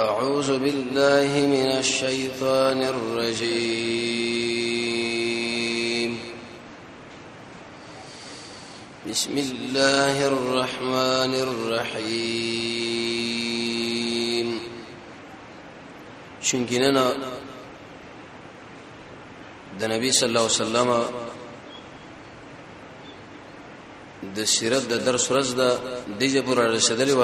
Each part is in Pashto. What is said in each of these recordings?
اعوذ بالله من الشیطان الرجیم بسم الله الرحمن الرحیم چونکی نن د نبی صلی الله علیه وسلم د سیرت د درس ورځ د دیجه پر رسیدلې و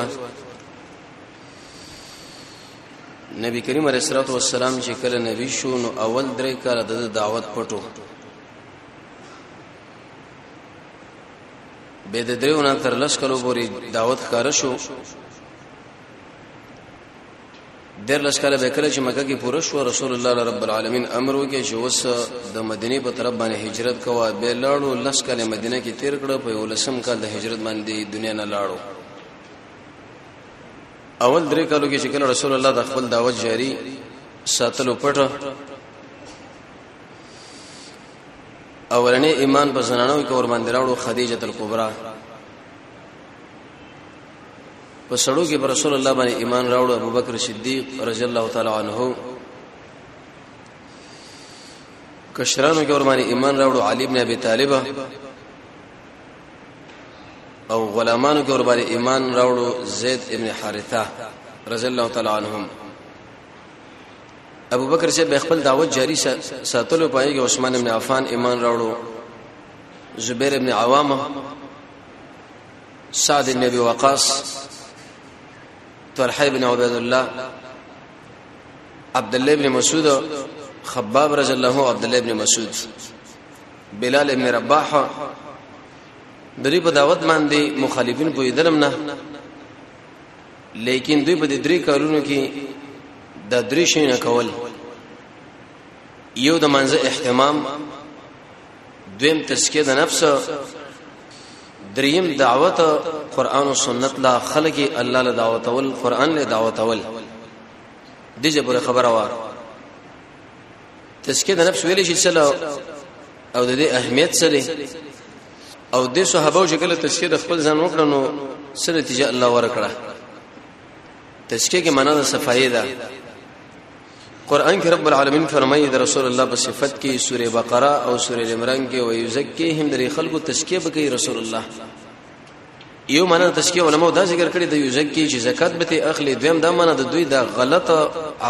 نبی کریم علیه الصلاه والسلام چې کله نبی شو نو اول درې کاله د دعوت پټو به د دریو نه تر لس کلو پورې دعوت کار شو در لس کله به کله چې مکه کې پوره شو رسول الله رب العالمین امر وکړي چې اوس د مدینه په طرف باندې هجرت کوه به لاړو لس کله مدینه کې تیر کړ په ولسم کال د هجرت باندې دنیا نه لاړو اول درې کالو کې چې کله رسول الله د خپل دعوت جاری ساتلو پټه اولنې ایمان په زنانو کې ور باندې راوړو خدیجه الکبرى په سړو کې پر رسول الله باندې ایمان راوړو ابوبکر صدیق رضی الله تعالی عنہ کشرانو کې ور باندې ایمان راوړو علی ابن ابي طالب او غلامانو کې ورباندې ایمان راوړو زید ابن حارثه رضی الله تعالی عنهم ابو بکر چې به خپل دعوت جاری ساتلو پای کې عثمان ابن عفان ایمان راوړو زبیر ابن عوامه سعد ابن ابي وقاص طلحه ابن عبید الله عبد الله ابن مسعود خباب رضی الله عبد الله ابن مسعود بلال ابن رباح د دې په دعوت باندې مخالفین په دلم نه لیکن دوی په دې درې کارونو کې د درې شي نه کول یو د منځه اهتمام دویم تزکیه د نفس دریم دعوت قران او سنت لا خلق الله له دعوت ول قران له دعوت ول دې جبر خبره واره تزکیه د نفس ویل شي چلو او د دې اهمیت سره او د صحابه چې کله تزکیه د خپل ځان وکړ نو سره نتیجه الله ورکړه تزکیه کې معنا د صفایه ده قران کې رب العالمین فرمایي د رسول الله په صفت کې سوره بقره او سوره عمران کې ويزکیهم د خلکو تزکیه به کوي رسول الله یو معنا تشکیه علماء دا ذکر کړی د یو زکی چې زکات به ته اخلي دویم دا معنا د دوی دا غلط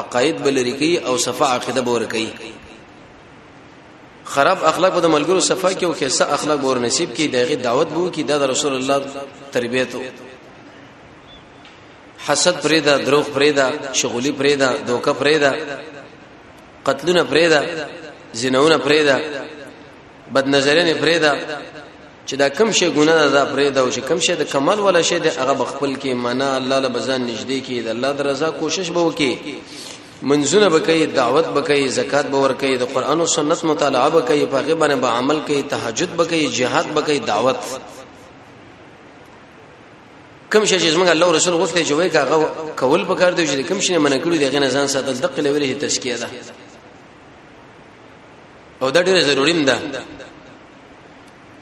عقاید بلری کوي او صفه عقیده بور کوي خراب اخلاق به د ملګرو صفه کې او خیسه اخلاق بور نصیب کې دغه دعوت بو کې د رسول الله تربیت حسد پرېدا دروغ پرېدا شغلی پرېدا دوکه پرېدا قتلونه پرېدا زناونه پرېدا بد نظرې نه پرېدا چې دا کم شي ګناه ده پرېدا او چې کم شي د کمال ولا شي د هغه بخپل کې معنا الله له بزان نږدې کې د الله د رضا کوشش به وکي منځونه به کوي دعوت به کوي زکات به ور کوي د قران او سنت مطالعه به کوي په هغه باندې به عمل کوي تهجد به کوي jihad به کوي دعوت کم شي چې موږ الله رسول غوښته چې وای کاغه کول پکار دی چې کم شي منکړو دی غنه ځان ساتل دقه لوري تزکیه ده او دا ډیره ضروری ده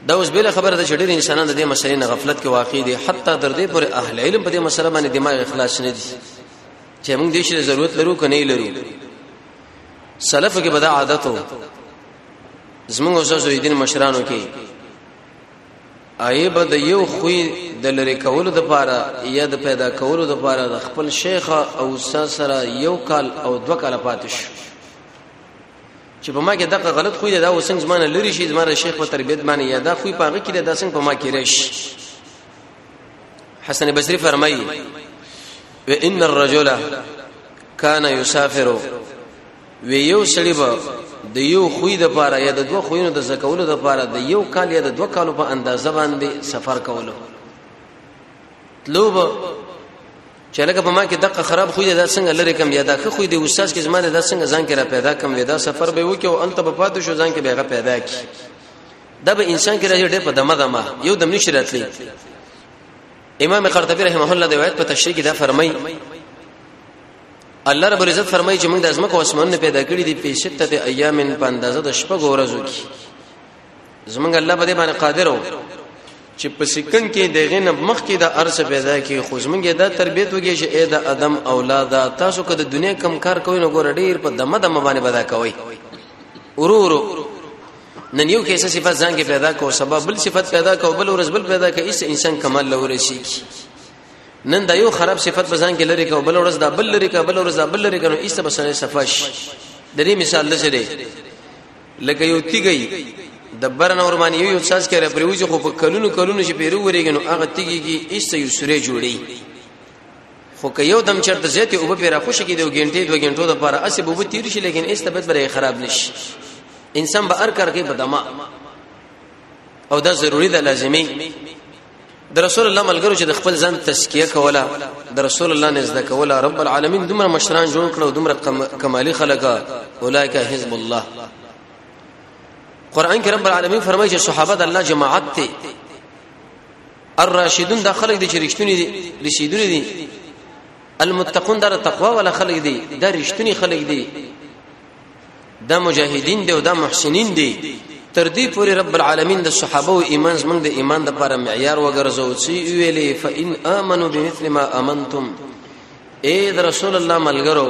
دا اوس بل خبره ده چې ډیر انسانان د دې مسلې نه غفلت کې واقع دي حتی تر دې پر اهل علم په دې مسله باندې دماغ اخلاص نه دي چې موږ دې شي ضرورت لرو کنه لرو سلف کې بدا عادت وو زمونږ اوسه زویدین مشرانو کې آیا به د یو خوی د لری کولو د پاره یا د پیدا کولو د پاره د خپل شیخ او استاد سره یو کال او دو کال پاتې شو چې په ما کې دغه غلط خوی دا وسنګ زمانه لری شي زمانه شیخ په تربیت باندې یا دا خوی پاغه کې دا څنګه په ما کې رش حسن بصری فرمایي وان الرجل كان يسافر وی یو سړی به د یو خوې د پاره یا د دوه خوینو د زکولو د پاره د یو کال یا د دوه کالو په اندازه باندې سفر کولو تلوب چې لکه په ما کې دغه خراب خوې دا څنګه لری کم یا دا ښه خوې د استاد کې زمانه دا څنګه ځان کې را پیدا کم ودا سفر به وکي او انت په پاتې شو ځان کې به پیدا کی دا به انسان کې راځي ډېر په دمه دمه یو دم نشي راتلی امام قرطبي رحمه الله د روایت په تشریح کې دا فرمایي الله رب العزت فرمایي چې موږ د ازمکه اسمانونه پیدا کړی دي په شته ایامن په اندازه د شپږ ورځو کې زمونږ الله په دې باندې قادر وو چې په سکن کې د غین مخ کې د ارس پیدا کې خو زمونږ دا تربیت وږي چې اې د ادم اولاده تاسو که د دنیا کم کار کوئ نو ګور ډیر په دمه دمه باندې بدا کوي ورورو نن یو کیسه صفات ځان کې پیدا کو سبب بل صفات پیدا کو بل ورځ بل پیدا کو ایس انسان کمال لوري شي نن دا یو خراب صفت په ځان کې لري کو بل ورځ دا بل لري کو بل ورځ دا بل لري کنو ایسته بسنه صفاش د دې مثال لسی دی لکه یو تیګي د برن اور باندې یو ساز کړي پرويږي خو په کلونو کلونو چې پیرو وريګنو هغه تیګي کې ایسته یو سره جوړي خو که یو دم چرته زیته او به را خوش کیدو غنټې دوه غنټو د پاره اسې بوبو تیر شي لیکن ایسته به بره خراب نشي انسان به ار کر کې بدما او دا ضروری ده لازمی د رسول الله ملګرو چې د خپل ځان تزکیه کوله د رسول الله نزد کوله رب العالمین دومره مشران جوړ کړو دومره کمالی خلک اولایک حزب الله قران کې رب العالمین فرمایي چې صحابه د الله جماعت ته الراشدون دا خلک دي چې رښتونی دي رشیدونی دي المتقون دا تقوا ولا خلک دي دا رښتونی خلک دي دا مجاهدین دی او دا محسنین دی تر دې پورې رب العالمین د صحابه او ایمان زمونږ د ایمان د لپاره معیار وګرځو چې ویلې فإن آمنو بمثل ما آمنتم اے د رسول الله ملګرو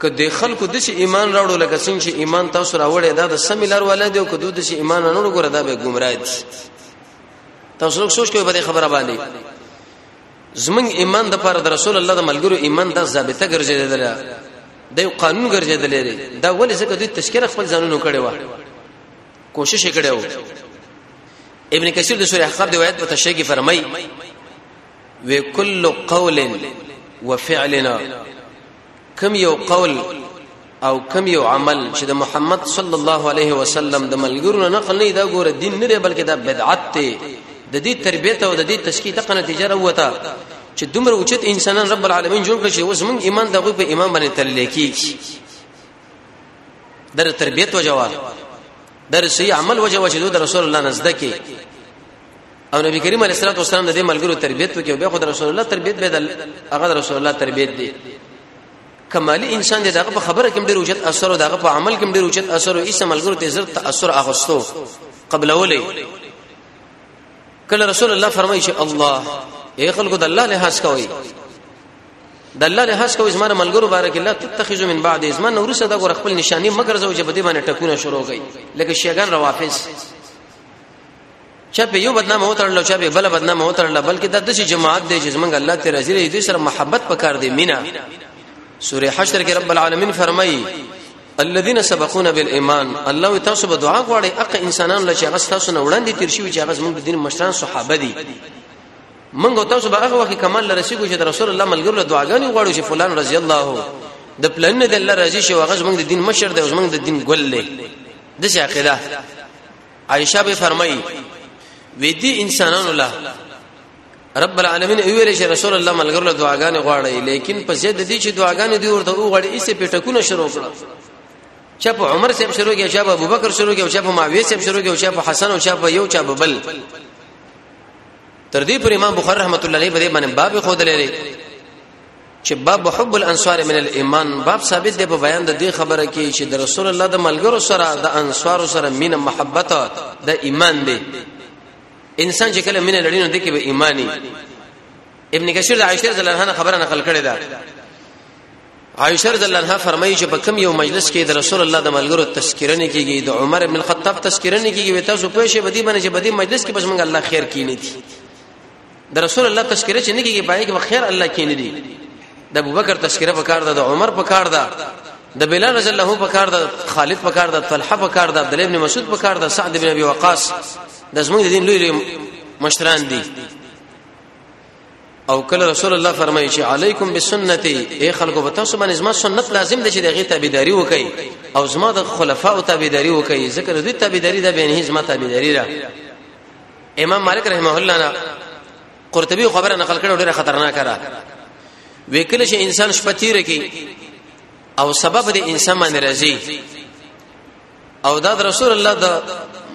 که د خلکو د ایمان راوړو لکه څنګه چې ایمان تاسو راوړې دا د سم لار ولادي او که دوی د ایمان نه وګوره دا به گمراه دي تاسو څوک سوچ کوئ په خبره باندې زمنګ ایمان د پر رسول الله د ملګرو ایمان د ضابطه ګرځیدل د یو قانون ګرځیدل لري دا ولې ځکه دوی تشکیل خپل ځانونو کړي و کوشش کړي و ابن کثیر د سوره احقاف د روایت په تشریح کې فرمای وکل قول وفعلنا کم یو قول او کم یو عمل چې د محمد صلی الله علیه وسلم د ملګرو نه نقل نه دا ګوره دین نه دی بلکې دا بدعت دی د دې تربیت او د دې تشکیه دغه نتیجه راوته چې دومره اوچت انسانان رب العالمین جوړ کړي چې اوس موږ ایمان دغه په ایمان باندې تللی کیږي در تربیت وجوه در صحیح عمل وجوه چې د رسول الله نزد کې او نبی کریم علیه الصلاه والسلام د دې ملګرو تربیت وکړي او به خدای رسول الله تربیت به د هغه رسول الله تربیت دی کمالی انسان دی دغه په خبره کې ډیر اوچت اثر او دغه په عمل کې ډیر اوچت اثر او ایسه ملګرو ته زر تاثر اخستو قبل اولې کله رسول الله فرمایي چې الله اے خلکو د الله لحاظ کوي د الله لحاظ کوي زماره ملګرو بارک الله تتخذ من بعد ازمان نور سره د خپل نشانی مگر زو چې بده باندې ټکونه شروع کړي لکه شیګان روافض چا په یو بدنامه وترل چا په بل بدنامه وترل بلکې دا د جماعت دی چې زمونږ الله تعالی زیری دې سره محبت پکار دی مینا سوره حشر کې رب العالمین فرمایي الذين سبقونا بالایمان الله تاسو به دعا غواړي اق انسانان لچ هغه تاسو نه وړاندې تیر شي چې هغه زموږ د دین مشران صحابه دي منګو تاسو به هغه وخت کمال لرسیږو چې رسول الله ملګرو له دعاګانې غواړو چې فلان رضی الله د پلان نه د الله راضي شي هغه زموږ د دین مشر دی زموږ د دین ګل دی د شاقله عائشه به فرمایي وې دي انسانانو لا رب العالمین ویل چې رسول الله ملګرو له دعاګانې غواړي لیکن په زید دي چې دعاګانې دی ورته وغواړي ایسه پیټکونه شروع کړه چا په عمر صاحب شروع کړي چا په ابوبکر شروع کړي چا په معاویه صاحب شروع کړي چا په حسن او چا په یو چا په بل تر دې پر امام بخاری رحمت الله علیه باندې باب خود لري چې باب حب الانصار من الايمان باب ثابت دی په بیان د دې خبره کې چې د رسول الله د ملګرو سره د انصار سره مینه محبت د ایمان دی انسان چې کله مینه لري نو د کې به ایمانی ابن کثیر د عائشه رضی الله عنها خبره نقل کړې ده عائشه رضی الله عنها فرمایي چې په کوم یو مجلس کې د رسول الله د ملګرو تذکرہ نه کیږي د عمر ابن الخطاب تذکرہ نه کیږي تاسو په شی بدی باندې چې بدی مجلس کې بس موږ الله خیر کینې دي د رسول الله تذکره چې نه کیږي پای کې خیر الله کې نه دي د ابوبکر تذکره په کار ده د عمر په کار ده د بلال رضی الله په کار ده خالد په کار ده طلحه په کار ده عبد الله ابن مسعود په کار ده سعد ابن ابي وقاص د زموږ دین لوی مشران دي او کله رسول الله فرمایي چې علیکم بسنتی اے خلکو په تاسو باندې زما سنت لازم دي چې دغه تابعداري وکړي او زما د خلفاو تابعداري وکړي ذکر دې تابعداري د بینه زما تابعداري را امام مالک رحمه الله نه قرطبي خبره نقل کړه ډیره خطرناکه ده وکله چې انسان شپه تیر کی او سبب د انسان باندې راځي او دا رسول الله د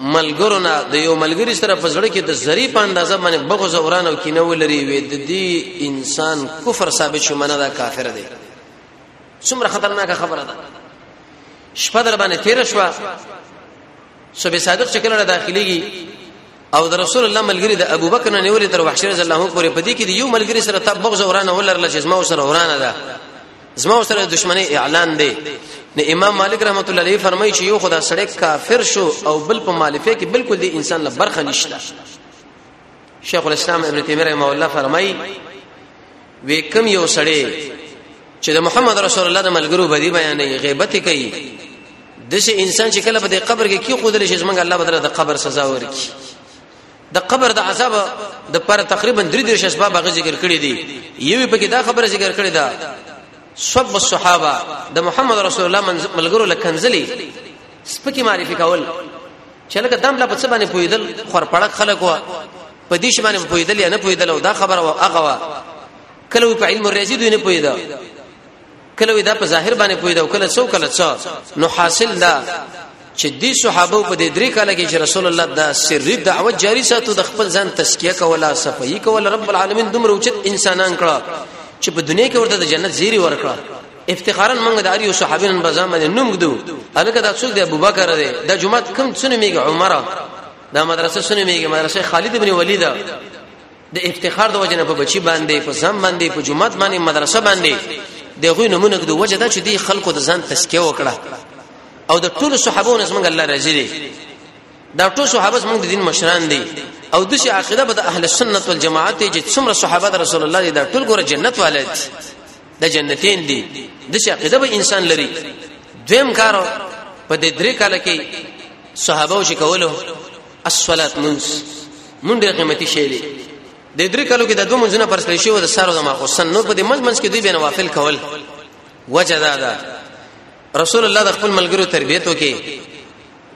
ملګرو نه د یو ملګری سره په زړه کې د زری په اندازه باندې بغض اوران او کینه ولري وې د دې انسان کفر ثابت شو منه دا کافر دی څومره خطرناکه خبره ده شپه در باندې تیر شو صبح صادق چې کله داخليږي او د رسول الله ملګری د ابوبکر نه نیولې تر وحشی رضی الله عنه پورې پدې کې یو ملګری سره تب بغض ورانه ولرل چې زما سره ورانه ده زما سره دښمنی اعلان دی نو امام مالک رحمت الله علیه فرمایي چې یو خدا سړی کافر شو او بل په مالفه کې بالکل دی انسان له برخه نشته شیخ الاسلام ابن تیمیه رحمه الله فرمای وی کم یو سړی چې د محمد رسول الله د ملګرو بدی بیانې غیبت کوي دغه انسان چې کله په قبر کې کی خودل شي زمونږ الله بدره د قبر سزا ورکي د قبر د عذاب د پر تقریبا درې درې اسباب هغه ذکر کړی دي یوه په کې دا خبره ذکر کړی ده سب الصحابه د محمد رسول الله ملګرو لکنزلی سپکی معرفي کول چې لکه دم لا په څه باندې پویدل خور پړک خلک و په دې شي باندې پویدل یا نه پویدل او دا خبره او هغه وا کله په علم ریاضي دوی نه پویدا کله دا په ظاهر باندې پویدا او کله څو کله څو نو حاصل دا چې دې صحابه په دې درې کاله کې چې رسول الله دا سری دعوت جاری ساتو د خپل ځان تزکیه کوله صفائی کوله رب العالمین دومره اوچت انسانان کړه چې په دنیا کې ورته د جنت زیری ورکړه افتخارا موږ د اریو صحابي نن په ځامن نوم ګدو الکه دا څوک دی ابوبکر دی د جمعه کوم څونه میګ عمر دا مدرسه څونه میګ مدرسه خالد ابن ولید د افتخار د وجنه په بچی باندې په ځم باندې په جمعه باندې مدرسه باندې د غوی نمونه ګدو وجه دا چې دی خلکو د ځان تسکیه وکړه او د ټولو صحابو نس موږ الله راضي دي دا ټول صحابه موږ د دین مشران دي او د شي عقیده به د اهل سنت والجماعت چې څومره صحابه رسول الله دي دا ټول ګوره جنت والد د جنتین دی د شقیده به انسان لري دویم کار په دې درې کال کې صحابه او شکولو الصلات منس مونږ ډېر قیمتي شی دی د درې کالو کې د دوه منځونه پر سره شو د سارو د ماخصن نو په دې منځ منځ کې دوی به نوافل کول وجه دا ده رسول الله د خپل ملګرو تربیته کې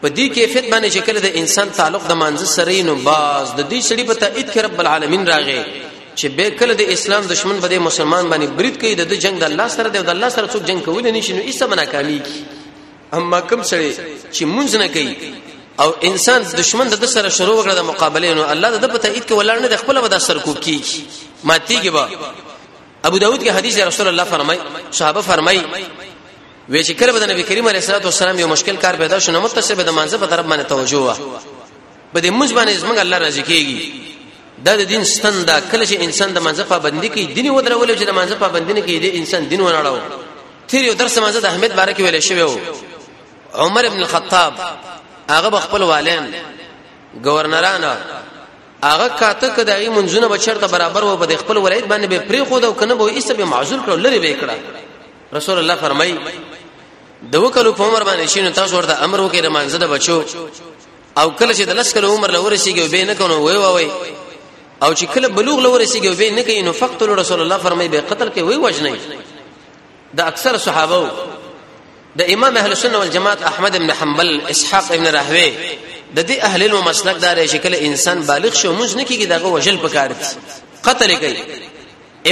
په دې کیفیت باندې چې کله د انسان تعلق د مانزه سره نو باز د دې سړي په تایید کې رب العالمین راغی چې به کله د اسلام دشمن به د مسلمان باندې برید کوي د جنگ د الله سره د الله سره څوک جنگ کولی نشي نو ایسه مناکامی کی اما کوم سره چې مونږ نه کوي او انسان دشمن د سره شروع وکړه د مقابله نو الله د په تایید کې ولاړ نه د خپل ودا سر کوب کیږي ماتیږي با ابو داود کې حدیث رسول الله فرمای صحابه فرمای وی چې کله به د نبی کریم علیه الصلاه والسلام یو مشکل کار پیدا شونه متصل به د مانزه په طرف باندې توجه وا به د موږ باندې زمونږ الله راضي کیږي دا د دین ستن دا کله چې انسان د مانزه پابندي کوي دین ودرول چې د مانزه پابندي نه کوي د انسان دین ونړاو تیر یو درس مانزه د احمد باره کې ویل شوی وو عمر ابن الخطاب هغه خپل والین گورنران هغه کاته کداغي منځونه بچرته برابر و په خپل ولایت باندې به پری خو دا کنه به ایسه به معذور کړو لری به کړه رسول الله فرمای د وکلو په عمر باندې شینو تاسو ورته امر وکړئ د مانزه د بچو او کله چې د لس کلو عمر لور شيږي به نه کونو وای وای او چې کله بلوغ لور شيږي به نه کوي نو فقط رسول الله فرمای به قتل کې وای وجنه د اکثر صحابه د امام اهل سنت والجماعت احمد بن حنبل اسحاق بن راهوی د دې اهل علم مسلک دار شکل انسان بالغ شو موږ نه کیږي دغه وجل پکار دي قتل کوي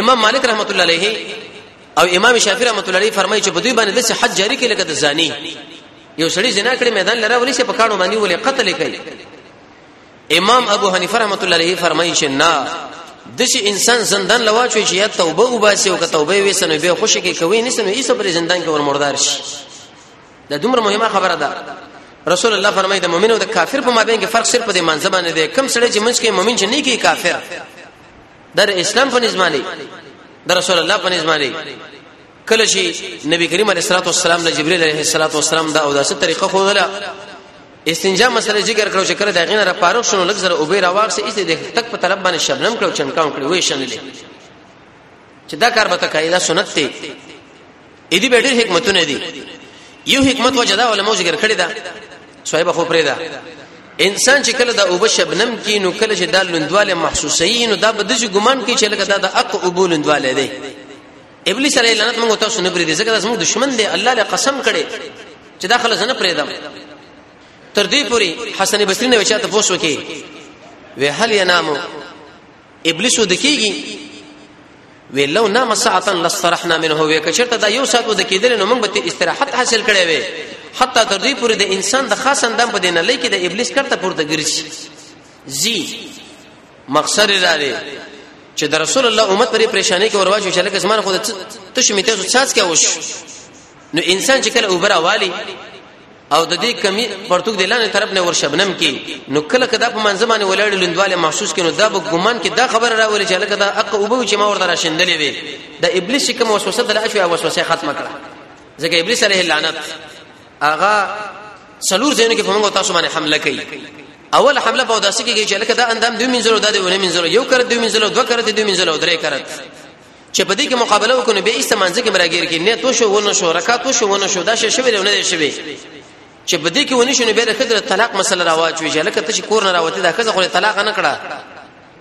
امام مالک رحمت الله علیه او امام شافعی رحمت الله علیه فرمایي چې په دوی باندې د حج جاری کې لکه د زانی یو سړی زنا کړی میدان لره ولې چې په کانو باندې ولې قتل کوي امام ابو حنیفه رحمت الله علیه فرمایي چې نه د شي انسان زندان لواچوي چې یا توبه وباسي او که توبه وي سنو به خوشي کې کوي نه سنو یې صبر زندان کې ور مردار شي دا دومره مهمه خبره ده رسول الله فرمایي د مؤمن او د کافر په مابین کې فرق صرف د منځ باندې دی کم سړی چې منځ کې مؤمن چې نه کې کافر در اسلام په نسبانه در رسول الله په نسبانه کله چې نبی کریم علیه الصلاه والسلام له جبرئیل علیه الصلاه والسلام دا او داسې طریقه خو ولا استنجا مسله ذکر کړو چې کله دا غینه را پاره شنو لږ سره او به راواغ سي ایسه د تک په طرف باندې شبنم کړو چنکاو کړو وې شنلې چې دا کار به تکایله سنت ته اې دې به ډېر حکمتونه دي یو حکمت وجدا علماء ذکر کړی دا صاحب خو پرې دا انسان چې کله د اوبه شبنم کې نو کله چې د لوندواله محسوسې نو دا به د ګمان کې چې لکه دا د اق اوبو لوندواله دی ابلیس علیه لعنت موږ تاسو نه پرې دي ځکه زموږ دشمن دی الله له قسم کړي چې دا خلک نه پرې دم تر دې پوري حسن بصری نه وچاته پوښتنه وکي وی هل ینامو ابلیس ودکیږي وی لو نام ساعتا لسترحنا منه وی کچرته دا یو ساعت ودکیدل نو موږ به استراحت حاصل کړی وی حتی تر دې پورې د انسان د خاص اندام په دینه لکه د ابلیس کرته پورته ګرځي زی مقصد لري چې د رسول الله امت پرې پریشانې کې ورواچو چې لکه زمانه خو ته شمیته څه څه کوي نو انسان چې کله اوبره والی او د دې کمی پرتوک د لاندې طرف نه ور شبنم کې نو کله کدا په منځ باندې ولاړ لندواله محسوس کینو دا به ګمان کې دا خبره راولې چې لکه دا اق او به چې ما ورته راشندلې وي د ابلیس کوم وسوسه د لاشو وسوسه ختمه کړه ځکه ابلیس علیه لعنت اغا سلور زینو کې په موږ تاسو باندې حمله کوي اول حمله په داسې کې چې لکه دا اندام دوی منځلو دا دی ونه منځلو یو کړ دوی منځلو دوه کړ دوی منځلو درې کړ چې په دې کې مقابله وکړو به ایسته منځ کې مراګیر کې نه تو شو ونه شو رکعت شو ونه شو دا شی شوی نه دی شوی چې په دې کې ونی شو نه به د خدای طلاق مسله راواچ وي چې لکه ته چې کور نه راوته دا خزه خو طلاق نه کړه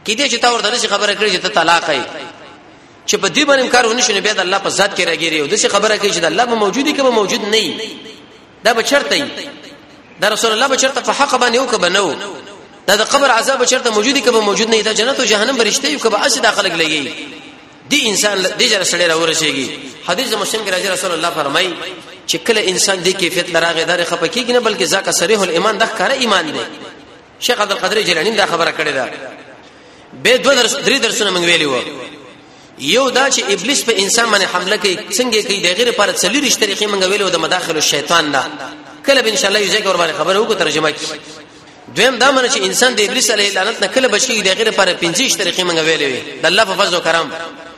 کې دې چې تا ورته شي خبره کړې چې ته طلاق یې چې په دې باندې کار ونی شو نه به د الله په ذات کې راګیری او د شي خبره کوي چې د الله موجودی کبه موجود نه دا بچرته ای دا رسول الله بچرته په حق باندې او کبه نو دا د قبر عذاب بچرته موجودی کبه موجود نه دا جنت او جهنم برشته یو کبه اسی داخله لګی دی انسان د جره سړی راورسیږي حدیث مسلم کې راځي رسول الله فرمایي چې کله انسان دې کیفیت لراغه دار خپکیږي نه بلکې ځکه صریح الایمان د ښکاره ایمان دی شیخ عبد القادر جیلانی دا خبره کړې ده به دوه درس درې درسونه موږ ویلي وو یو دا چې ابلیس په انسان باندې حمله کوي څنګه کوي د غیر پر څلور طریقې موږ ویلو د مداخله شیطان نه کله به ان شاء الله یو ځای ور باندې خبره وکړو ترجمه کی دویم دا منه چې انسان د ابلیس علیه لعنت نه کله بچي د غیر پر 50 طریقې موږ ویلې وي د الله په فضل او کرم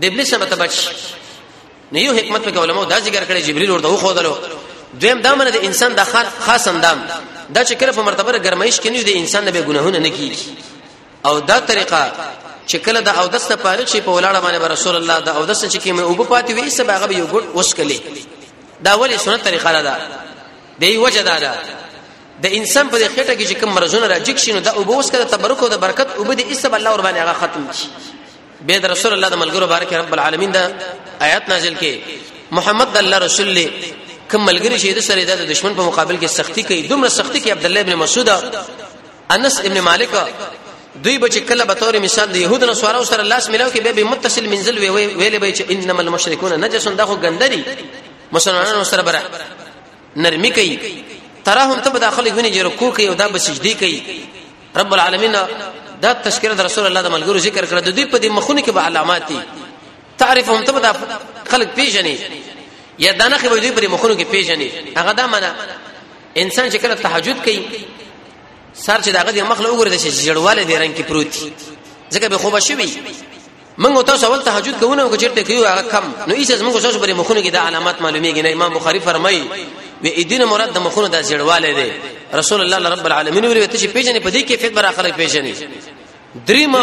د ابلیس نه بچ نه یو حکمت په علماء دا ذکر کړی جبريل ورته خو دلو دویم دا منه د انسان د خاص اندام دا چې کله په مرتبه ګرمایش کې نه د انسان نه به ګناهونه نه کیږي او دا طریقه چې کله د اودس نه پاره شي په ولاړه باندې رسول الله د اودس چې کې مې او پاتې وي سبا هغه یو ګډ اوس کله دا ولې سنت طریقه ده دی وجه دا ده د انسان په خټه کې چې کوم مرزونه راځي شي نو دا او بوس کړه تبرک او د برکت او به د اسب الله ور باندې هغه ختم شي به د رسول الله د ملګرو بارک رب العالمین دا آیات نازل کې محمد الله رسول الله کوم ملګری چې د سره د دشمن په مقابل کې سختی کوي دومره سختی کې عبد الله ابن مسعود انس ابن مالک دوی بچ کله به تور مثال د يهود نه سوارو سره لاس ملاو کې به متصل منزل وی ویلې به چې انما المشركون نجس دا خو ګندري مسلمانانو سره بره نرمي کوي تراهم ته داخلي غني جره کو کوي او دا بسجدي کوي رب العالمین دا تذکرہ رسول الله د ملګرو ذکر کړ د دوی په دې مخونه کې به علامات دي تعرفهم ته دا خلق پیژني یا دا نه خبرې دوی په دې مخونه کې پیژني هغه دا معنا انسان چې کله تهجد کوي سر چې داغه د مخ له وګورې چې جړواله دی رنگ کې پروت ځکه به خوبه شوی منګو تاسو اول تهجد کوونه او چیرته کیو هغه کم نو ایسه منګو تاسو بری مخونه کې د علامات معلومیږي نه امام بخاری فرمایي و ایدین مراد د مخونه د زړواله دی رسول الله رب العالمین ویل ته چې پیژنې په دې کې فیت برا خلک پیژنې دریم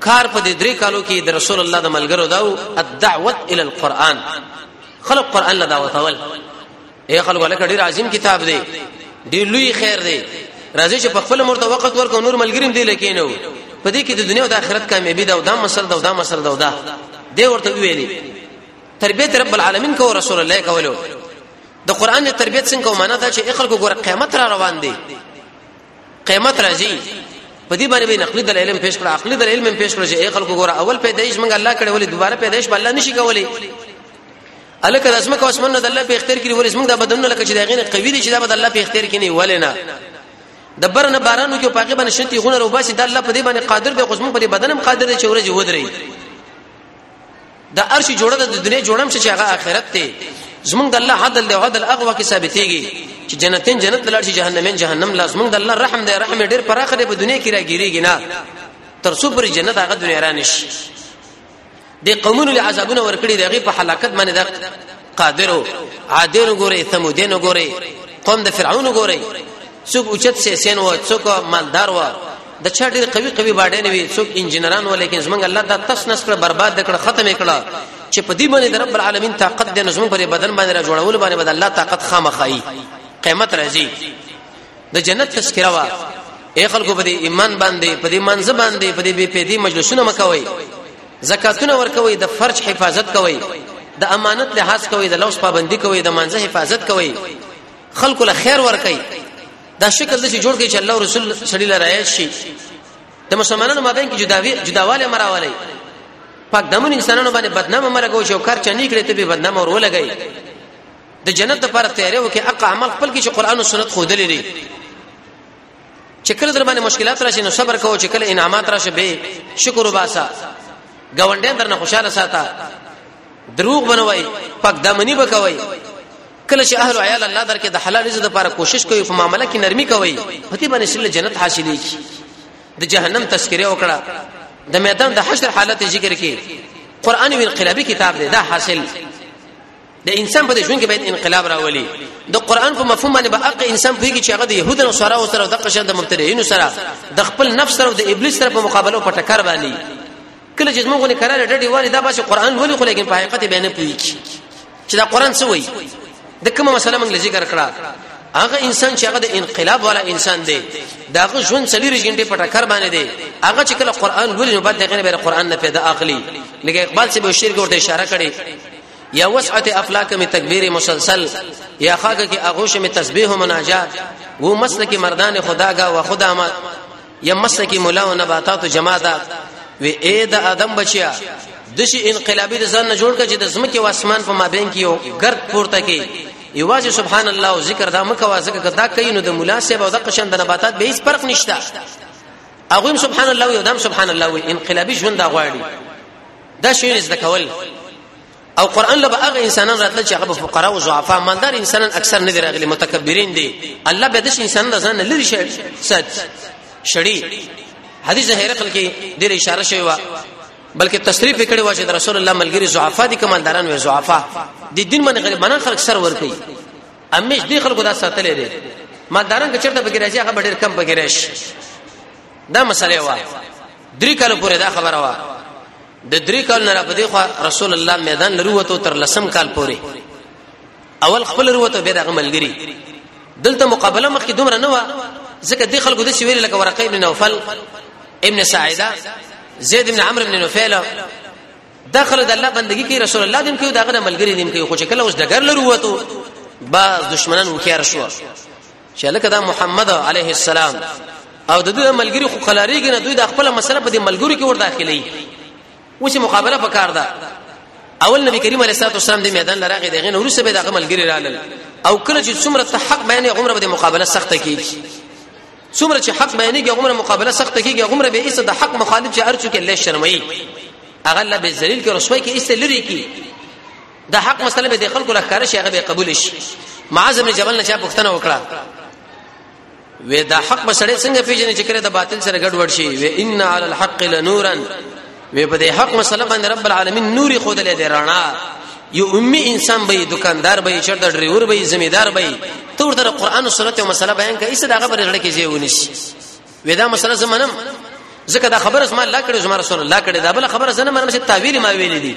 کار په دې درې کالو کې د رسول الله د ملګرو داو الدعوت ال القران خلق قران له دعوت اول اے خلکو لکه ډیر عظیم کتاب دی ډیر لوی خیر دی راځي چې په خپل مرته وخت ورکو نور ملګریم دی لکه نو په دې کې د دنیا او د آخرت کامیابی دا او دا مسله دا او دا مسله دا او دا دی ورته ویلي تربیت رب العالمین کو رسول الله کولو د قران د تربیت څنګه کومه نه دا چې اخر کو ګور قیامت را روان دی قیامت راځي په دې باندې به نقلي د علم پیش کړه عقلي د علم پیش کړه چې اخر کو ګور اول پیدایش منګ الله کړي ولې دوباره پیدایش بل نشي کولای الکه د اسمه کو اسمن د الله په اختیار کې ولې زموږ د بدن لکه چې دا غینه قوی دي چې دا بد الله په اختیار کې نه ولې نه د برنه بارانو کې پاګه باندې شتي غونه رو باسي د الله په دې باندې قادر دی خو زموږ په دې بدنم قادر دی چې ورځي ودرې د عرش جوړه د دنیا جوړم چې هغه آخرت ته زمونږ د الله عدل دی او عدل هغه کې ثابتېږي چې جنتین جنت لاړ شي جهنمین جهنم لا زمونږ د الله رحم دی رحم ډېر پراخه دی په دنیا کې راګیریږي نه تر څو پر جنت هغه دنیا رانه شي د قومونو له عذابونو ورکړي دغه په هلاکت باندې د قادرو عادر ګوري ثمودین ګوري قوم د فرعون ګوري څوک اوچت سي سین و څوک مالدار و د چا ډیر قوي قوي باډې نه وي څوک انجنیران و لیکن زمونږ الله دا تس نس کړ برباد کړ ختم کړ چې په دې باندې د رب العالمین طاقت د نظم پر بدن باندې را جوړول باندې بدل الله طاقت خامخایي قیامت راځي د جنت تذکره وا اے خلکو په دې ایمان باندې په دې منځ باندې په دې بے پیدي مجلسونه مکوي زکاتونه ورکوي د فرج حفاظت کوي د امانت لحاظ کوي د لوس پابندي کوي د منځ حفاظت کوي خلکو له خیر ورکوي دا شکل د جوړ کې چې الله رسول صلی الله علیه شي د مسلمانانو مابین کې جداوی جداواله مراواله پاک دمن انسانانو باندې بدنامه مرګ او شو کار چني کړي ته به بدنامه ور ولګي د جنت د پر تیارې وکي اقا عمل خپل کې چې قران او سنت خو دلې لري چې کله در باندې مشکلات راشي نو صبر کوو چې کله انعامات راشي به شکر وباسا ګاونډیان درنه خوشاله ساته دروغ بنوي پاک دمنی بکوي کله چې اهل عیال الله درکې د حلال رزق لپاره کوشش کوي په معاملې کې نرمي کوي هتی باندې سل جنت حاصلې کی د جهنم تذکره وکړه د میدان د حشر حالت ذکر کې قران وی انقلابی کتاب دی دا حاصل د انسان په دې ژوند کې باید انقلاب راولي د قران په مفهوم باندې به اق انسان پیږي چې هغه د يهودو او سره او سره د قشن د مبتدعين سره د خپل نفس سره او د ابلیس سره په مقابله په ټکر باندې کله چې موږ نه قرار ډډي وانه دا باسي قران ولي خو لیکن په حقیقت به نه پیږي چې دا قران څه وایي د کومه مسله موږ ذکر کړه هغه انسان چې هغه د انقلاب والا انسان دی داغه ژوند سلیری جنډه پټه کار باندې دی هغه چې کله قران ولې نو بعد دغه نه به قران نه پیدا اخلي لکه اقبال سے به شعر ورته اشاره کړي یا وسعت افلاک می تکبیر مسلسل یا خاګه کې اغوش می تسبیح و مناجات و مسلک مردان خداګه و خدا ما یا مسلک مولا و نباتات و جمادات و اے د ادم بچیا دشي انقلابي د ځان نه جوړ کړي د زمکه او اسمان په مابین کې یو ګرد پورته کې یوازې سبحان الله او ذکر دا مکه وا ذکر دا کوي نو د مولا صاحب او د قشن د نباتات به هیڅ فرق نشته هغه سبحان الله او دم سبحان الله وي انقلابي ژوند غواړي دا شعر زده کول او قران له هغه انسانان راتل چې هغه فقرا او ضعفا مالدار انسانان اکثر نه راغلي متکبرین دي الله به د انسان د ځان لري شي سات شړي حدیث هرقل کې د اشاره شوی و بلکې تصریح کړي و چې رسول الله ملګری ضعفا دي کمالداران وي ضعفا د دین باندې غریبانان خلک سر ور کوي امیش دي خلکو دا ساتلې دي مالداران که چرته بګی راځي هغه ډېر کم بګی راشي دا مسله وایي درې کال پورې دا خبره وا د درې کال نه را پدې خو رسول الله میدان لروته تر لسم کال پورې اول خپل وروته به دغه ملګری دلته مقابله مخکې دومره نه و ځکه د خلکو د سویل لکه ورقه ابن نوفل ابن سعیده زید ابن عمرو ابن نوفل داخله د الله بندگی کوي رسول الله دیم کوي داغه ملګری دیم کوي خو چې کله اوس دګر لروته با دشمنان وکیار شو چې لکه دا محمد عليه السلام او د دوی ملګری خو قلاریږي نه دوی د خپل مسله په دې ملګری کې ور داخلي و چې مقابله پکار ده اول نبی کریم علیه الصلاه والسلام د میدان لراغه دغه نور سبه دغه ملګری رالل او کله چې څومره ته حق بیان عمره به مقابله سخته کیږي څومره چې حق بیانېږي عمره مقابله سخته کیږي عمره به ایسه د حق مخالف چې ارچو کې لې شرمایي هغه لا به ذلیل کې رسوي کې ایسه لري کې د حق مسله به د خلکو لخر شي هغه به قبول شي معاذ بن جبل نه چا پوښتنه وکړه وې دا حق مسله څنګه پیژنې چې کړه د باطل سره ګډ وډ شي وې ان علی الحق لنورا وې په دې حق مسله باندې رب العالمین نوري خود له دې رڼا یو امي انسان به دکاندار به چر د ډریور به زمیدار به تور در قران او سنت او مسله بیان کوي څه دغه پر لړ کې ځای ونیسي وې دا مسله زمنم ځکه دا خبره زما الله کړې زما رسول الله کړې دا بل خبره زنه منم چې تعویل ما ویلې دي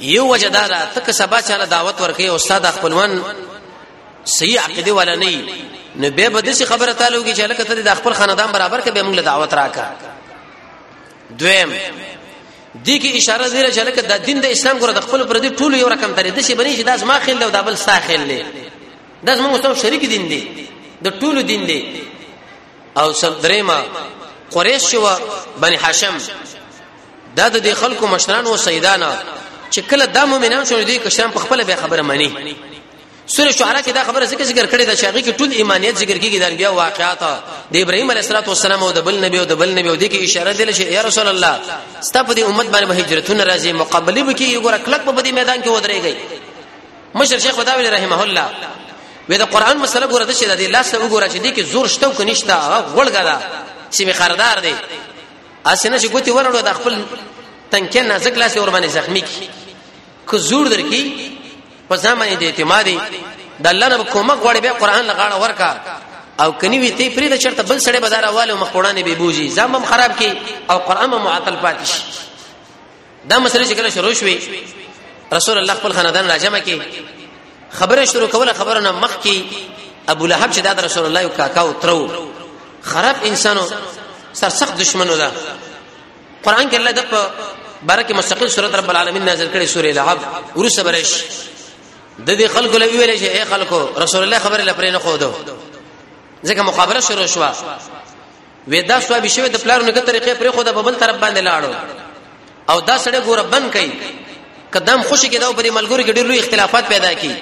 یو وجه دا ده ته که سبا چاله دعوت ورکې او استاد خپلوان صحیح عقیده ولا نه نه به بده شي خبره تعالی وږي چې لکه ته د خپل خاندان برابر کې به موږ له دعوت راکا دویم دې کې اشاره زیره چې لکه د دین د اسلام ګره د خپل پر دې ټول یو رقم ترې د شي بنې چې داس ما خل او دابل ساخل لې داس موږ ته شریک دین دی د ټول دین دی او سل دریما قریش شو بنی هاشم دا د دې خلکو مشران او سیدانا چې کله د مؤمنان شو دي کشران په خپل به خبره مانی سوره شعراء کې دا خبره ذکر ذکر کړې ده چې هغه کې ټول ایمانیت ذکر کیږي د انبیا واقعات د ابراهیم علیه الصلاه والسلام او د بل نبی او د بل نبی او د کې اشاره دي چې یا رسول الله ستاسو د امت باندې هجرتونه راځي مقابله به کې یو ګره کلک په دې میدان کې ودرېږي مشر شیخ ودا ویل رحمه الله وې دا قران مسله ګوره د شه د لاس ته وګوره چې دې کې زور شته او کنيشته هغه غړګا ده چې می خردار دی اسنه چې ګوتی ورړو د خپل تنکې نازک لاس ور باندې زخمی کی که زور درکې په ځمانه دې اعتمادي د الله نه کومه غوړې به قران لغاړه ورکا او کني وی ته پرې د چرته بل سړی بازار والو مخوړانه به بوجي زمم خراب کی او قران معطل پاتې شي دا مسله چې کله شروع شوې رسول الله خپل خاندان راجمع کې خبره شروع کوله خبره نه مخ کې ابو لهب چې دا رسول الله یو کاکا او ترو خراب انسانو سر سخت دشمنو ده قران کې الله د په بارکه مستقل سورۃ رب العالمین نازل کړي سورې لهب ورسره برش د دې خلکو لوي ویل شي اے خلکو رسول الله خبره لپاره نه خو دو ځکه مخابره شروع شو وې دا سوابي شوی د پلار نګه طریقې پرې خو د ببل طرف باندې لاړو او دا سړی ګوره بند کړي قدم خوشي کې دا په ملګرو کې ډېر لوی اختلافات پیدا کی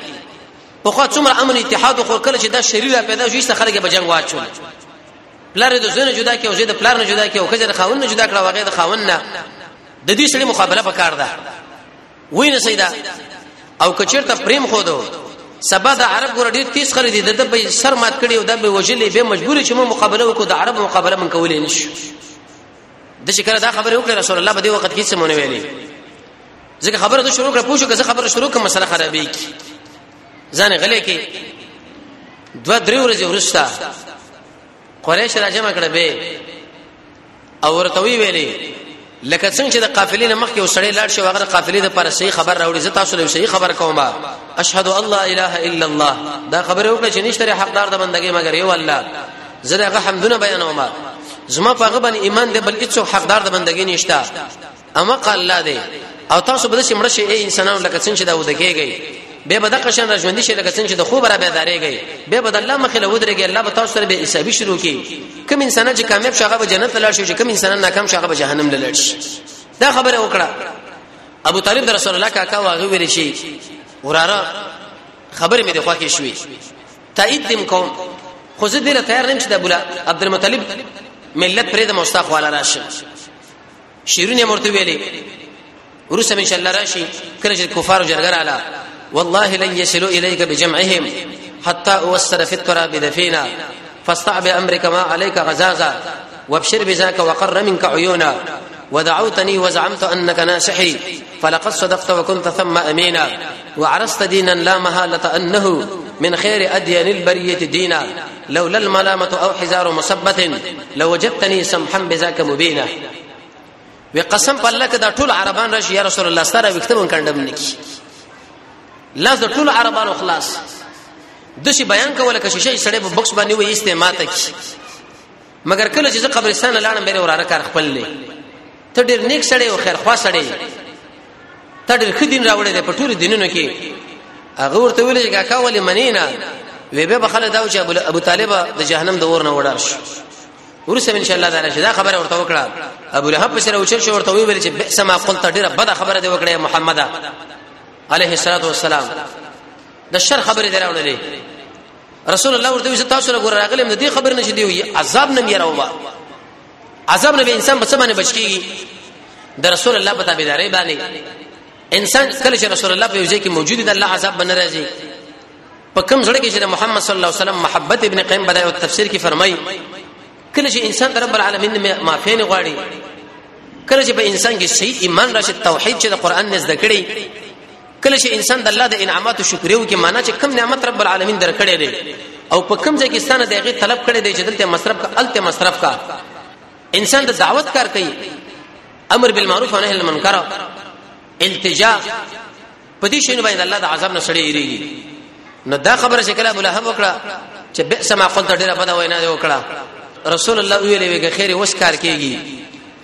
په خو څومره امن اتحاد خو کله چې دا شریعه پیدا شوې څخه خلک به جنگ واچول پلار د زونه جدا کې او زید پلار نه جدا کې او خځه د خاون نه جدا کړه واغې د خاون نه د دې سړي مقابله وکړه وینه سیدا او کچیرته پریم خو دو سبا د عرب ګور ډیر تیز خلک دي د به سر مات کړي او د به وجلې به مجبور چې مو مقابله وکړو د عرب مقابله من کولې نشو د چې کله دا خبره وکړه رسول الله په دې وخت کې څه مونږ ویلې ځکه خبره ته شروع کړه پوښتنه کړه خبره شروع کړه مسله خرابې کی ځان غلې کې دو درې ورځې ورسته قریش راجمه کړه به او ورته وی ویلې لکه څنګه چې د قافلې نه مخکې وسړې لاړ شي وغره قافلې د پر صحیح خبر راوړي زه تاسو له صحیح خبر کوم اشهد الله اله الا الله دا خبره وکړه چې نشته حقدار د بندګۍ مګر یو الله زه دغه حمدونه بیانوم زما په غبن ایمان دی بل هیڅ حقدار د بندګۍ نشته اما قال الله دی او تاسو به د سیمړ شي اي انسانانو لکه څنګه چې دا ودګيږي به به د قشن راځوندي شي لکه څنګه چې د خوب را به داريږي به به د الله مخې له ودرېږي الله به تاسو سره به حسابي شروع کړي کوم انسان چې کامیاب شغه به جنت لاړ شي کوم انسان ناکام شغه به جهنم لاړ شي دا خبره وکړه ابو طالب د رسول الله کاکا واغه ویل شي وراره خبره مې د خوا کې شوې تایید دم کوم خو زه دې له تیار نیم چې د ابو عبد المطلب ملت پرې د مستاق والا راشه شیرونه مرته ویلې ورسره ان شاء الله راشي کله چې کفار او جرګر اعلی والله لن يصلوا إليك بجمعهم حتى أوسر في التراب دفينا فاصطع بأمرك ما عليك غزازا وابشر بذاك وقر منك عيونا ودعوتني وزعمت أنك ناصحي فلقد صدقت وكنت ثم أمينا وعرست دينا لا مهالة أنه من خير أديان البرية دينا لولا الملامه او حزار مثبت لوجدتني سمحا بذاك مبينا وی قسم په الله کدا ټول عربان راشي یا رسول الله ستاره وکتبون کندم نکی لاس د ټول عربانو خلاص د شي بیان کوله کشي شي سړې په بکس باندې وې استعمال تک مګر کله چې زه قبرستان لاړم بیره وراره کار خپل لې ته ډېر نیک سړی او خیر خوا سړی ته ډېر خدین راوړې ده په ټول دینونو کې هغه ورته ویل چې کاکا ولې منی نه وی به بخله دا چې ابو طالب د جهنم د اور نه وړار شو ورسم ان شاء الله تعالی دا خبره ورته وکړه ابو لهب په سره اوچل شو ورته ویل چې بئس ما قلت ډېر بد خبره دی وکړه محمد عليه الصلاه والسلام د شر خبره دراوړلې رسول الله ورته ویل تاسو له ګور راغلم د دې خبر نشي دی وي عذاب نه میراو ما عذاب نه به انسان په څه باندې بچي د رسول الله په تابعداري باندې انسان کله چې رسول الله په یوځای کې موجود دی الله عذاب بنه راځي په کوم ځړ کې چې محمد صلی الله علیه وسلم محبت ابن قیم بدایو تفسیر کې فرمایي کله چې انسان د رب العالمین معافی نه غواړي کله چې په انسان کې صحیح ایمان راشي توحید چې د قران نه زده کړي کله چې انسان د الله د انعاماتو شکر یو کې معنا چې کم نعمت رب العالمین درکړي دی او په کم ځای کې ستانه دغه طلب کړي دی چې دلته مصرف کا الته مصرف کا انسان د دعوت کار کوي امر بالمعروف او نهي عن المنکر التجا په دې شنو باندې الله د عذاب نه سړي ایریږي نو دا خبره شکل ابو لهب وکړه چې بئس ما قلت ډیره بده وینا دی وکړه رسول الله ویلې ویګه خیر وس کار کیږي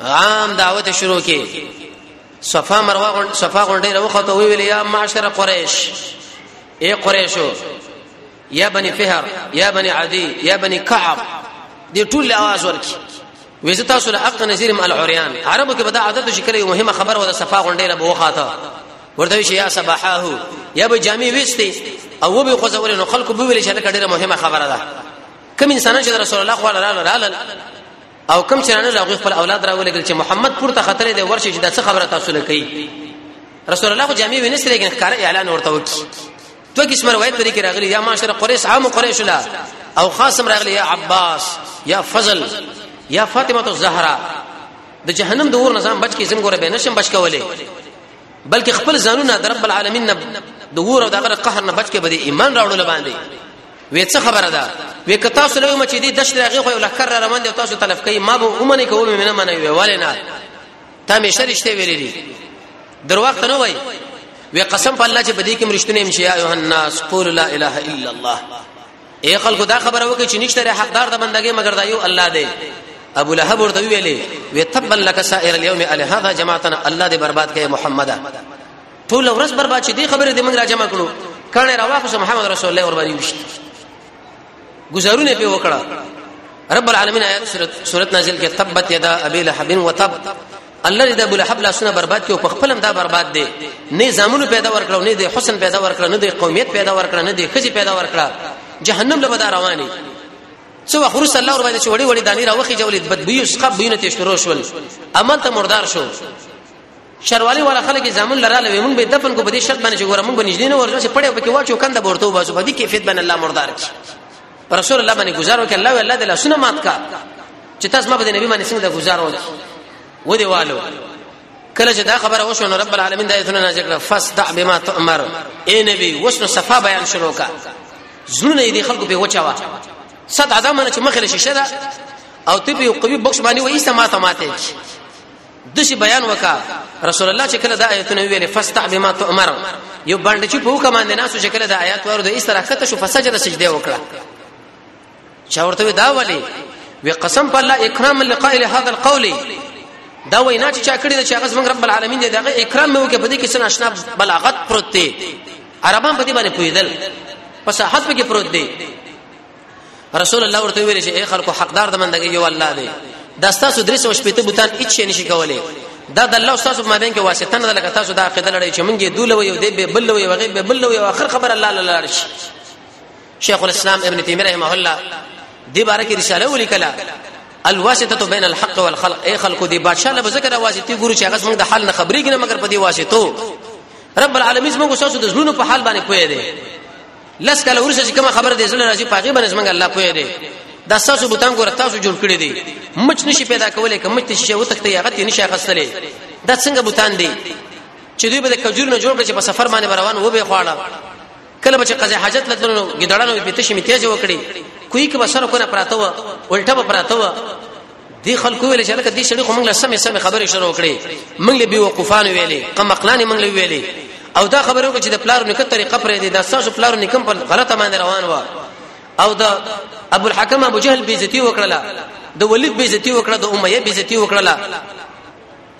عام دعوت شروع کړي صفا مروه غونډه صفا غونډه راوخته وی ویل یا معاشر قریش اے قریشو یا بنی فهر یا بنی عدی یا بنی کعب دې ټول आवाज ورکی وې زه تاسو له حق نذیر مال عریان عربو کې بدا عادت شي کله مهمه خبر ولا صفا غونډه له بوخاته ورته شي یا صباحه یا به جامع وستی او به خوځول نو خلکو به ویل چې دا ډیره مهمه خبره ده کوم انسان چې رسول الله صلی الله علیه و آله او کوم چې رانه لاغوي خپل اولاد راولګل چې محمد پورته خطرې دی ورشي چې دا څه خبره تاسو نه کوي رسول الله خو جامع وینسره کې ښکار اعلان ورته وکړي تو کې اسمر وایي پرې کې راغلي یا معاشر قریش عام قریش لا او خاصم راغلي یا عباس یا فضل یا فاطمه الزهرا د جهنم د اور نظام بچ کې زم ګوره به نشم بچ کولې بلکې خپل ځانونه د رب العالمین نه د اور او د هغه قهر نه بچ کې به ایمان راوړل باندې وې څه خبره ده وې که تاسو له مچې دي دشت راغي خو لخر را روان دي تاسو تلف کوي ما به اومنه کوم نه منه وي ولې نه تا مې شرشته ویلې دي دروغ نه وای وې قسم په الله چې بدی کې مرشتونه مشي یا ایه الناس قول لا اله الا الله اے خلکو دا خبره وکړي چې نشته حقدار د بندګۍ مگر دا یو الله دی ابو لهب ورته ویلې وې تبا لك سائر اليوم الهذا جماعتنا الله دې برباد کړي محمد ټول ورځ برباد شي دې خبره دې موږ را جمع کړو کانه راواخو سم محمد رسول الله ور باندې وشت گزارونه په وکړه رب العالمین آیات سورت سورت نازل کې تبت یدا ابي لهب وتب الله دې ابو لهب لاسونه برباد کړي او په خپل هم دا برباد دي نه زامنو پیدا ورکړو نه دې حسن پیدا ورکړو نه دې قومیت پیدا ورکړو نه دې خزي پیدا ورکړه جهنم لبدا رواني څو خروس الله ور باندې وړي وړي دانی راوخي جولې بدبوي اسقب بینه تشترو شول عمل ته مردار شو شروالي والا خلک زامن لراله وي مونږ به دفن کو په دې شرط باندې چې ګوره مونږ به نږدې نه ورځو چې پړې پکې واچو کنده ورته وباسو په دې کیفیت باندې الله مردار کی رسول الله باندې گزار وکړه الله الله دې لاسونه مات کا چې تاسو ما باندې نبی باندې څنګه گزار وکړه و دې والو کله چې دا خبره وشو نو رب العالمین د ایتونو نازل کړ فصدع بما تؤمر اے نبی وسنو صفا بیان شروع کا زړونه دې خلکو په وچاوا صد عدم نه چې مخه شي شدا او ته په قوي بخش باندې وایسته ما ته ماته دشي بیان وکا رسول الله چې کله دا آیتونه ویل فاستع بما تؤمر یو باندې چې په حکم باندې ناسو چې کله دا آیات ورو د ایس راکته شو فسجد سجده وکړه چا ورته دا ولی وی قسم په الله اکرام لقائل هذا القول دا وینا چې چا کړی دا چې هغه څنګه رب العالمین دی دا اکرام مې وکړ په دې کې څنګه آشنا بلاغت پروت دی عربان په دې باندې پویدل پس حد په کې پروت دی رسول الله ورته ویل چې اے خلکو حقدار د مندګي یو الله دی دا تاسو درې سو شپته بوتان هیڅ شي نشي کولای دا د الله تاسو ما بین کې واسطه نه لکه تاسو دا عقیده لرئ چې مونږه دوله وي او دې به بل وي وغه به بل وي او اخر خبر الله لاله لرش شیخ الاسلام ابن تیمیه رحمه الله دې باره کې رساله ولیکله الواسطه بین الحق والخلق اے خلکو دې بادشاہ له ذکر واسطه ګورو چې هغه څنګه د حال نه خبرې کنه مگر په دې واسطو رب العالمین موږ تاسو د زړونو په حال باندې پوهه دی لس کله ورسې چې کومه خبره دې زړه راځي پاغي باندې څنګه الله پوهه دی دا تاسو بوتان ګور تاسو جوړ کړی دی مچ نشي پیدا کولای کوم مچ شي او تخته هغه تی نشي خستلې دا څنګه بوتان دی چې دوی به کجور نه جوړ کړي چې په سفر باندې روان و به خواړه کله به چې قضې حاجت لدنو ګډړانو په تشې می تیز وکړي کوی کې بسره کنه پراته و الټه به پراته و دی خلکو ویل چې لکه دې سړي خو موږ له سمې سمې خبرې شروع کړې موږ له بیوقوفان ویلې قمقلان موږ له ویلې او دا خبره وکړه چې د پلار نکته طریقه پرې دي دا تاسو پلار نکم په غلطه باندې روان و او دا ابو الحکم ابو جهل بیزتی وکړه د ولید بیزتی وکړه د امیه بیزتی وکړه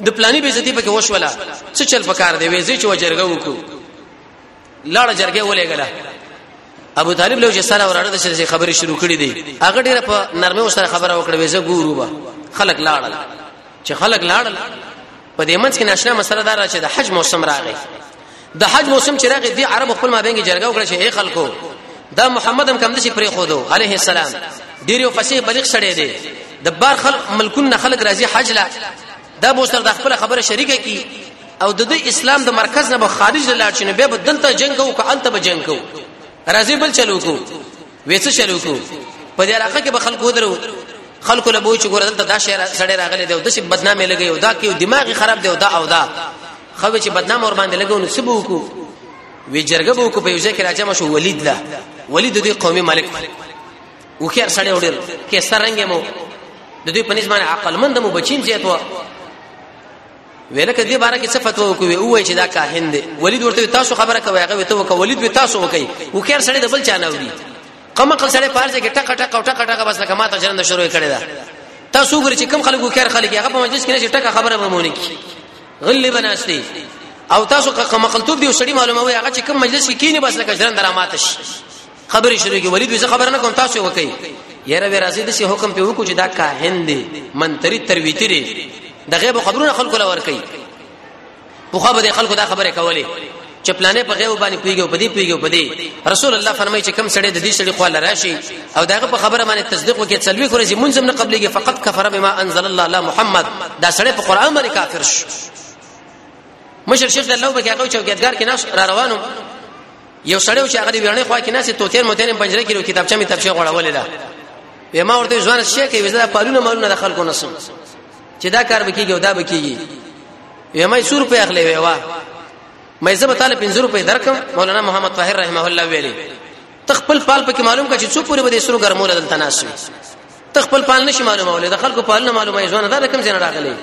د پلاني بیزتی پکې وشوله څه چل پکار دی وې چې وجرګه وکړو لړ جرګه ولېګله ابو طالب له چې سره وراړه د شي خبرې شروع کړې دي هغه ډیره په نرمه سره خبره وکړه وې زه ګورو با خلک لاړل چې خلک لاړل په دې منځ کې ناشنا مسله دار چې د حج موسم راغی د حج موسم چې راغی دی عرب خپل ما بینګي جرګه وکړه چې اے خلکو دا محمد هم کم دشي پرې خو دو عليه السلام ډیر یو فصیح بلیغ سړی دی د بار خلک ملکونه خلک راځي حج لا دا به سره د خپل خبره شریکه کی او د اسلام د مرکز نه به خارج لاړ شي به دلته جنگ او کالته به جنگ کو راځي بل چلو کو وېڅ چلو کو په دې علاقه کې به خلکو درو خلکو له بوچ ګور دلته دا شعر سړی راغلی دی او د شي بدنامي لګي او دا کې دماغي خراب دی او دا او دا خو چې بدنام ور باندې لګو نو سبو کو وی جرګه بو کو په یوځه کې راځم شو ولید لا ولید دې قومي ملک وکړ سړی وړل کې سرنګ مو د دوی په نسبت عقل مند مو بچیم زیات و ویل کدی بارا کې څه فتوا وکوي او چې دا کاهن دی ولید ورته تاسو خبره کوي هغه ته وکړه ولید به تاسو وکړي وکړ سړی د بل چا نه وړي قم قل سړی پارځه کې ټک ټک او ټک ټک بس لکه ماته چرند شروع کړي دا تاسو ګر چې کم خلک وکړ خلک هغه په مجلس کې نه ټک خبره به مونږ کی غلی بناستی او تاسو که مقلتوب دی سړی معلومه وي هغه چې کم مجلس کې کینی بس لکه چرند را ماته شي خبرې شروع کی ولید زه خبر نه کوم تاسو وکي یره به راځي د شي حکم په وکړو چې دا کاهن دی منتری ترویتی دی د غیب خبرونه خلکو لور کوي په خبره د خلکو دا خبره کوله چې پلانې په غیب باندې پیږي په دې پیږي په دې رسول الله فرمایي چې کم سړی د دې سړي خو الله راشي او داغه په خبره باندې تصدیق وکړي څلوي خو چې منځم نه قبليږي فقط کفر بما انزل الله على محمد دا سړی په قران باندې کافر شو مشر شیخ الله به هغه چوکیدګار کې ناس را روانو یو سړی چې هغه دی ورنه خوا کې ناسې توتین متین پنجره کې کتابچه می تفسیر غوړولې ده به ما ورته ځوان شي کې وزدا پالونه مالونه د خلکو نسم چې دا کار وکیږي او دا وکیږي یې ما 100 روپیا اخلي وې وا مې زه به تعالی 50 روپیا درکم مولانا محمد طاهر رحمه الله ویلي تخپل پال پکې معلوم کا چې څو پورې به سرو ګرمول دلته ناسوي تخپل پال نشي معلومه ولې د خلکو پالنه معلومه ځوان دا رقم زنه راغلي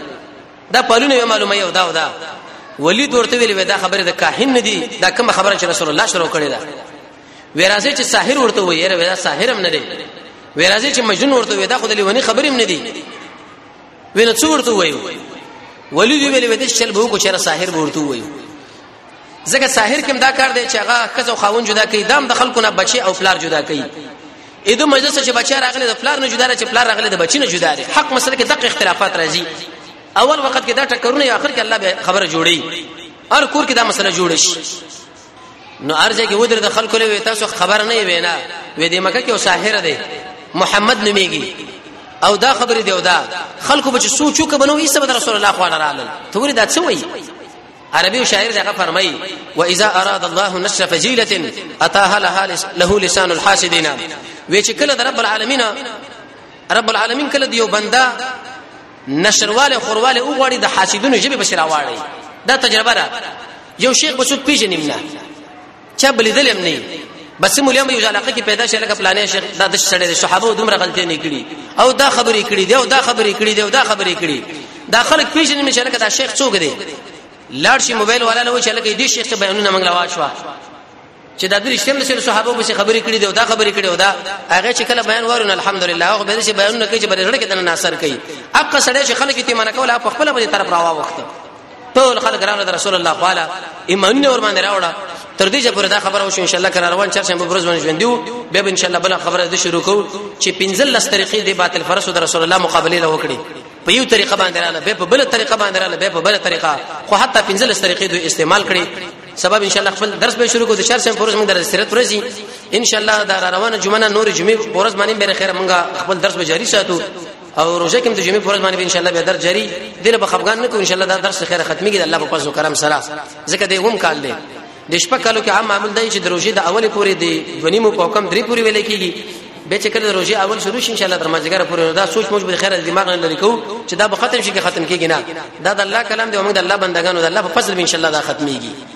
دا پالونه یو معلومه یو دا ودا ولید ورته ویل دا خبره د کاهن ندی دا کوم خبره چې رسول الله شروع کړی دا ورازه چې ساحر ورته وی یره ودا ساحر هم نه دی ورازه چې مجنون ورته وی دا خو د لیونی خبرې هم نه دی وینې څو ورته وی ولید ویل ودا شل به کو چې ساحر ورته وی ځکه ساحر کوم دا کار دی چې هغه کزو خاون جدا کوي دام د خلکو نه بچي او پلار جدا کوي اېدو مجلس چې بچی راغلی د پلار نه جدا دی چې پلار راغلی د بچی نه جدا دی حق مسله کې دغه اختلافات راځي اول وخت کې دا ټکرونه یا اخر کې الله به خبره جوړي هر کور کې دا مسله جوړ شي نو ارزه کې ودر د خلکو له تاسو خبر نه وینا وې د مکه کې ساحر دی محمد نوميږي او دا خبره دی او دا خلکو به سوچو کې بنو عیسی رسول الله صلی الله علیه وسلم ته ورته څه وایي عربي شاعر دغه فرمایي واذا اراد الله نشر فجيله اتاها لها له لسان الحاسدين وی چې کله د رب العالمین رب العالمین کله دیو بندا نشرواله خورواله او غړي د حاسدونو جبه بشراواړي دا تجربه ده یو شیخ بچو پیژنیم نه چا بل دل هم نه بس مولیا مې یو علاقه کې پیدا شې لکه پلانې شیخ دا د شړې صحابه دومره غلطي نه کړي او دا خبرې کړي دی او دا خبرې کړي دی او دا خبرې کړي دا خلک پیژنې مې شرکت دا شیخ څوک دی لاړ شي موبایل والا له چې لکه دې شیخ ته بیانونه منګلا واشوا چې دا د رښتینو سره صحابه به خبرې کړي دی او دا خبرې کړي او دا هغه چې کله بیان ورونه الحمدلله هغه به چې بیانونه کوي چې بلې رړ کې د ناصر کوي اقا سره چې خلک یې منکول په خپل باندې طرف راوا وخته ټول خلک راغله رسول الله قالا ایمانونه ور باندې راوړه تر دې چې پر دا خبره وشو ان شاء الله کله روان چر شنبه ورځ باندې ژوند دیو بیا ان شاء الله بل خبره دې شروع کو چې پنځل لس طریقې دې باطل فرس د رسول الله مقابله له وکړي په یو طریقه باندې رااله به په بل طریقه باندې رااله به په بل طریقه خو حتی پنځل لس طریقې دوی استعمال کړي سبب ان شاء الله خپل درس به شروع کو د شهر سم پروز موږ درس سرت ورسي ان شاء الله دا روانه جمعه نور جمعه پروز باندې به خیر موږ خپل درس به جاری ساتو او روزه کې د جمعې پر ورځ باندې ان شاء الله به در جاری دله به خفغان نه کو ان شاء الله دا درس خیره ختمي کې الله په فضل کرم سره ځکه دې هم کال دی د شپه کالو کې عام عمل دی چې د روزې د اول پورې دی غنیمو په حکم درې پورې ویل کېږي به چې کله روزي اول شروع شي ان شاء الله تر ماجګره پورې دا سوچ موږ به خیر از دماغ نه لري کو چې دا به ختم شي که ختم کیږي نه دا د الله کلام دی موږ د الله بندگانو د الله په فضل ان شاء الله دا ختميږي